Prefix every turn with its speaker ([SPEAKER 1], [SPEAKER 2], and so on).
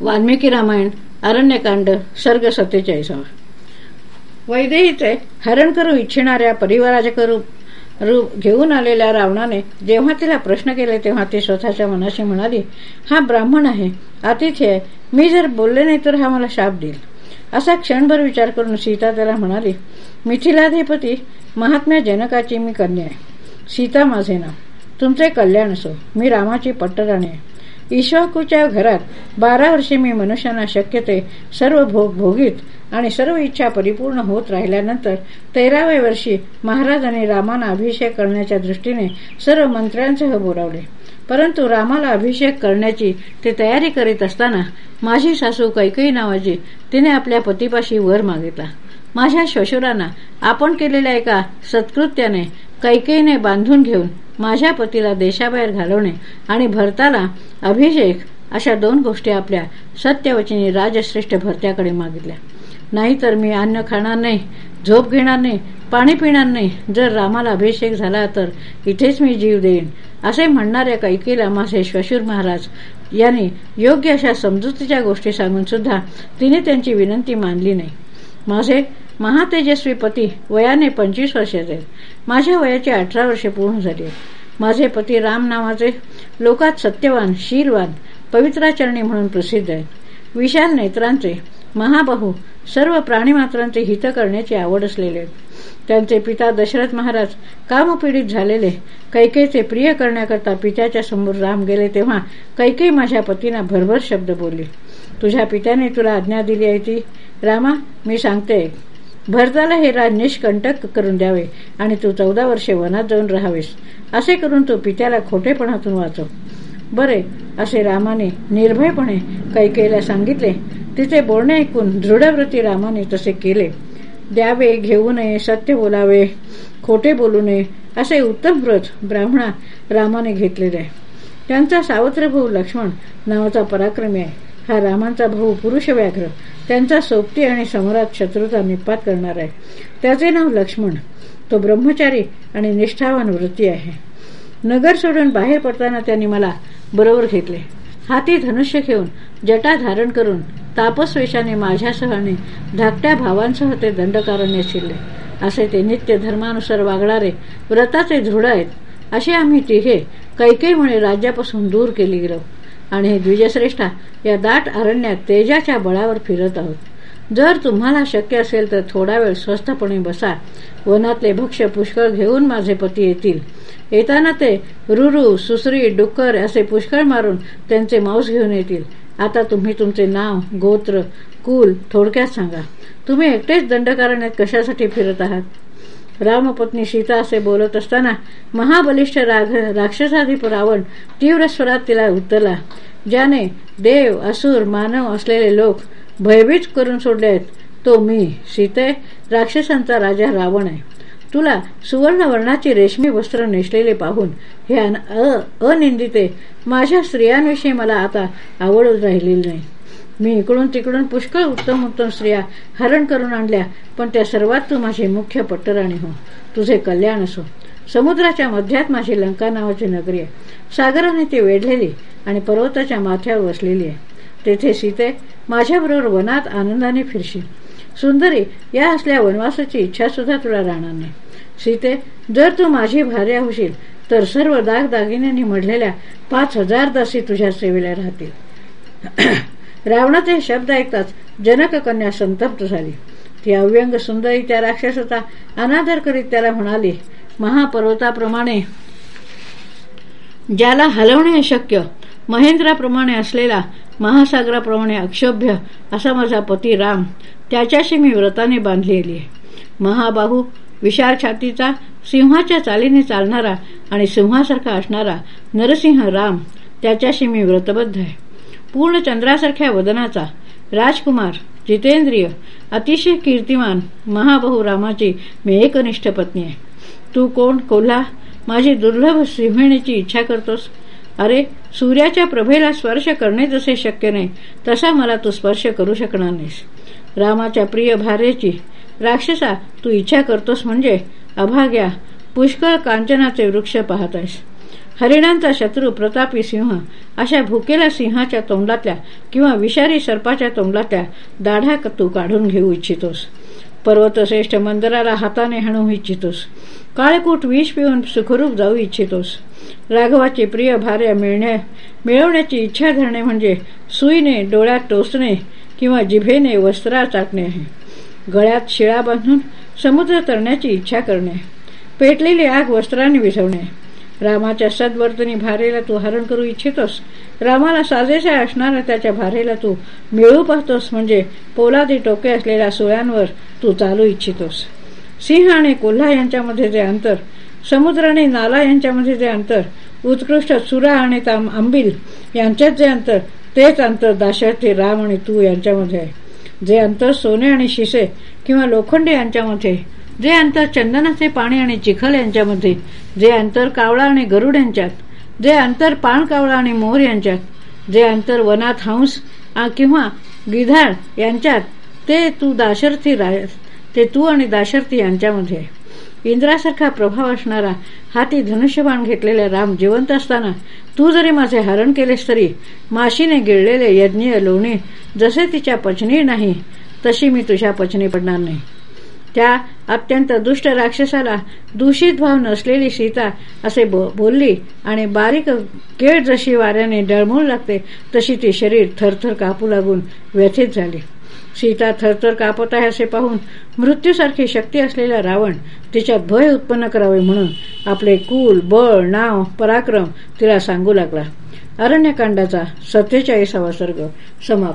[SPEAKER 1] वाल्मिकी रामायण अरण्यकांड सर्ग सत्तेचाळीसावा. वैदेहीचे हरण करू इच्छिणाऱ्या परिवाराचे रूप घेऊन आलेल्या रावणाने जेव्हा तिला प्रश्न केले तेव्हा ती स्वतःच्या मनाशी म्हणाली हा ब्राह्मण आहे अतिथी आहे. मी जर बोलले नाही तर हा मला शाप देईल. असा क्षणभर विचार करून सीता त्याला म्हणाली मिथिलाधिपती महात्म्या जनकाची मी कन्या आहे. सीता माझे नाव. तुमचे कल्याण असो. मी रामाची पट्टराणी आहे. ईश्वाकूच्या घरात बारा वर्षे मी मनुष्यांना शक्य ते सर्व भोग भोगीत आणि सर्व इच्छा परिपूर्ण होत राहिल्यानंतर तेराव्या वर्षी महाराजांनी रामाना अभिषेक करण्याच्या दृष्टीने सर्व मंत्र्यांसह बोलावले. परंतु रामाला अभिषेक करण्याची ते तयारी करीत असताना माझी सासू कैकई नावाची तिने आपल्या पतीपाशी वर मागितला. माझ्या श्वशुरांना आपण केलेल्या एका सत्कृत्याने कैकेयीने बांधून घेऊन माझ्या पतीला देशाबाहेर घालवणे आणि भरताला अभिषेक अशा दोन गोष्टी आपल्या सत्यवचनी राजश्रेष्ठ भरत्याकडे मागितल्या. नाहीतर मी अन्न खाणार नाही झोप घेणार नाही पाणी पिणार नाही. जर रामाला अभिषेक झाला तर इथेच मी जीव देईन. असे म्हणणाऱ्या कैकेला माझे श्वशूर महाराज यांनी योग्य अशा समजुतीच्या गोष्टी सांगून सुद्धा तिने त्यांची विनंती मानली नाही. माझे महातेजस्वी पती वयाने पंचवीस वर्षाचे माझ्या वयाची अठरा वर्षे पूर्ण झाली माझे पती राम नावाचे लोकात सत्यवान शीलवान पवित्राचरणी म्हणून प्रसिद्ध आहेत. विशाल नेत्रांचे महाबाहू सर्व प्राणीमात्रांचे हित करण्याची आवड असलेले त्यांचे पिता दशरथ महाराज कामपीडित झालेले कैकेचे प्रिय करण्याकरता पित्याच्या समोर राम गेले तेव्हा कैके माझ्या पतींना भरभर शब्द बोलले. तुझ्या पित्याने तुला आज्ञा दिली आहे ती. रामा मी सांगते भरताला हे राज निष्कंटक करून द्यावे आणि तू चौदा वर्षे वनात जाऊन राहावेस. असे करून तू पित्याला खोटेपणातून वाचव. बरे असे रामाने निर्भयपणे कैकेला सांगितले. तिचे बोलणे ऐकून दृढव्रती रामाने तसे केले. द्यावे घेऊ नये सत्य बोलावे खोटे बोलू नये असे उत्तम व्रत ब्राह्मणा रामाने घेतलेले. आहे त्यांचा सावत्र भाऊ लक्ष्मण नावाचा पराक्रमी आहे. हा रामांचा भाऊ पुरुष व्याघ्र त्यांचा सोबती आणि समरात शत्रूचा निपात करणार आहे. त्याचे नाव लक्ष्मण. तो ब्रह्मचारी आणि निष्ठावान वृत्ती आहे. नगर सोडून बाहेर पडताना त्यांनी मला बरोबर घेतले. हाती धनुष्य घेऊन जटा धारण करून तापस्वेशाने माझ्यासह आणि धाकट्या भावांसह ते दंडकारण्य शिरले. असे ते नित्य धर्मानुसार वागणारे व्रताचे दृढ आहेत असे आम्ही तिघे कैकेमुळे राज्यापासून दूर केली गेलो. आणि हे द्विजश्रेष्ठा या दाट अरण्यात तेजाच्या बळावर फिरत आहोत. जर तुम्हाला शक्य असेल तर थोडा वेळ स्वस्थपणे बसा. वनातले भक्ष्य पुष्कळ घेऊन माझे पती येतील. येताना ते रुरु सुसरी डुक्कर असे पुष्कळ मारून त्यांचे मांस घेऊन येतील. आता तुम्ही तुमचे नाव गोत्र कुल थोडक्यात सांगा. तुम्ही एकटेच दंडकारण्यात कशासाठी फिरत आहात? रामपत्नी सीता असे बोलत असताना महाबलिष्ठ राघ राक्षसाधिप रावण तीव्र स्वरात तिला उत्तरला ज्याने देव असुर मानव असलेले लोक भयभीत करून सोडले आहेत तो मी सीते राक्षसांचा राजा रावण आहे. तुला सुवर्णवर्णाची रेशमी वस्त्र नेसलेले पाहून हे अनिंदिते माझ्या स्त्रियांविषयी मला आता आवडच राहिलेली नाही. मी इकडून तिकडून पुष्कळ उत्तम उत्तम स्त्रिया हरण करून आणल्या पण त्या सर्वात तू माझी मुख्य पट्टराणी हो. तुझे कल्याण असो. समुद्राच्या मध्यात माझी लंका नावाची नगरी आहे. सागराने ती वेढलेली आणि पर्वताच्या माथ्यावर वसलेली आहे. तेथे सीते माझ्याबरोबर वनात आनंदाने फिरशील सुंदरी या असल्या वनवासाची इच्छा सुद्धा तुला राहणार नाही. सीते जर तू माझी भार्या होशील तर सर्व दाग दागिन्यांनी मढलेल्या पाच हजार दासी तुझ्या सेवेला राहतील. रावणाचे शब्द ऐकताच जनक कन्या संतप्त झाली. ती अव्यंग सुंदरी त्या राक्षसाचा अनादर करीत त्याला म्हणाली महापर्वताप्रमाणे ज्याला हलवणे अशक्य महेंद्राप्रमाणे असलेला महासागराप्रमाणे अक्षोभ्य असा माझा पती राम त्याच्याशी मी व्रताने बांधलेली आहे. महाबाहू विशाल छातीचा सिंहाच्या चालीने चालणारा आणि सिंहासारखा असणारा नरसिंह राम त्याच्याशी मी व्रतबद्ध आहे. पूर्ण चंद्रासारख्या वदनाचा राजकुमार जितेंद्रिय अतिशय कीर्तिमान महाबहू रामाची मी एकनिष्ठ पत्नी आहे. तू कोण कोल्हा? माझी दुर्लभ सिंहिणीची इच्छा करतोस. अरे सूर्याच्या प्रभेला स्पर्श करणे जसे शक्य नाही तसा मला तू स्पर्श करू शकणार नाहीस. रामाच्या प्रिय भार्याची राक्षसा तू इच्छा करतोस म्हणजे अभाग्या पुष्कळ कांचनाचे वृक्ष पाहत आहेस. हरिणांचा शत्रू प्रतापी सिंह. अशा भुकेला सिंहाच्या तोंडातल्या किंवा विषारी सर्पाच्या तोंडातल्या दाढा तू काढून घेऊ इच्छितोस. पर्वतश्रेष्ठ मंदिराला हाताने हाणू इच्छितोस. काळकूट विष पिऊन सुखरूप जाऊ इच्छितोस. राघवाची प्रिय भार्य मिळण्या मिळवण्याची इच्छा धरणे म्हणजे सुईने डोळ्यात टोचणे किंवा जिभेने वस्त्रा चाकणे आहे. गळ्यात शिळा बांधून समुद्र तरण्याची इच्छा करणे. पेटलेली आग वस्त्राने विझवणे. रामाच्या सद्वर्तनी भारेला तू हरण करू इच्छितोस. रामाला साजेसे असणाऱ्या त्याच्या भारेला तू मिळू पाहतोस. म्हणजे पोलादी टोके असलेल्या सुळ्यांवर तू चालू इच्छितोस. सिंह आणि कोल्हा यांच्यामध्ये जे अंतर समुद्र आणि नाला यांच्यामध्ये जे अंतर उत्कृष्ट सुरा आणि ताम आंबिल यांच्यात जे अंतर तेच अंतर दाशरथी राम आणि तू यांच्यामध्ये आहे. जे अंतर सोने आणि शिसे किंवा लोखंडे यांच्यामध्ये जे अंतर चंदनाचे पाणी आणि चिखल यांच्यामध्ये जे अंतर कावळा आणि गरुड यांच्यात जे अंतर पाण कावळा आणि मोर यांच्यात जे अंतर वनात हंस किंवा गिधाड यांच्यात ते तू दाशर्थी ते तू आणि दाशर्थी यांच्यामध्ये. इंद्रासारखा प्रभाव असणारा हाती धनुष्यबाण घेतलेला राम जिवंत असताना तू जरी माझे हरण केलेस तरी माशीने गिळलेले यज्ञ लोणी जसे तिच्या पचनी नाही तशी मी तुझ्या पचनी पडणार नाही. त्या अत्यंत दुष्ट राक्षसाला दूषित भाव नसलेली सीता असे बोलली आणि बारीक केळ जशी वाऱ्याने डळमळू लागते तशी ती शरीर थरथर कापू लागून व्यथित झाली. सीता थरथर कापत आहे असे पाहून मृत्यूसारखी शक्ती असलेला रावण तिच्यात भय उत्पन्न करावे म्हणून आपले कुल बळ नाव पराक्रम तिला सांगू लागला. अरण्यकांडाचा सत्तेचाळीसावा सर्ग समाप्त.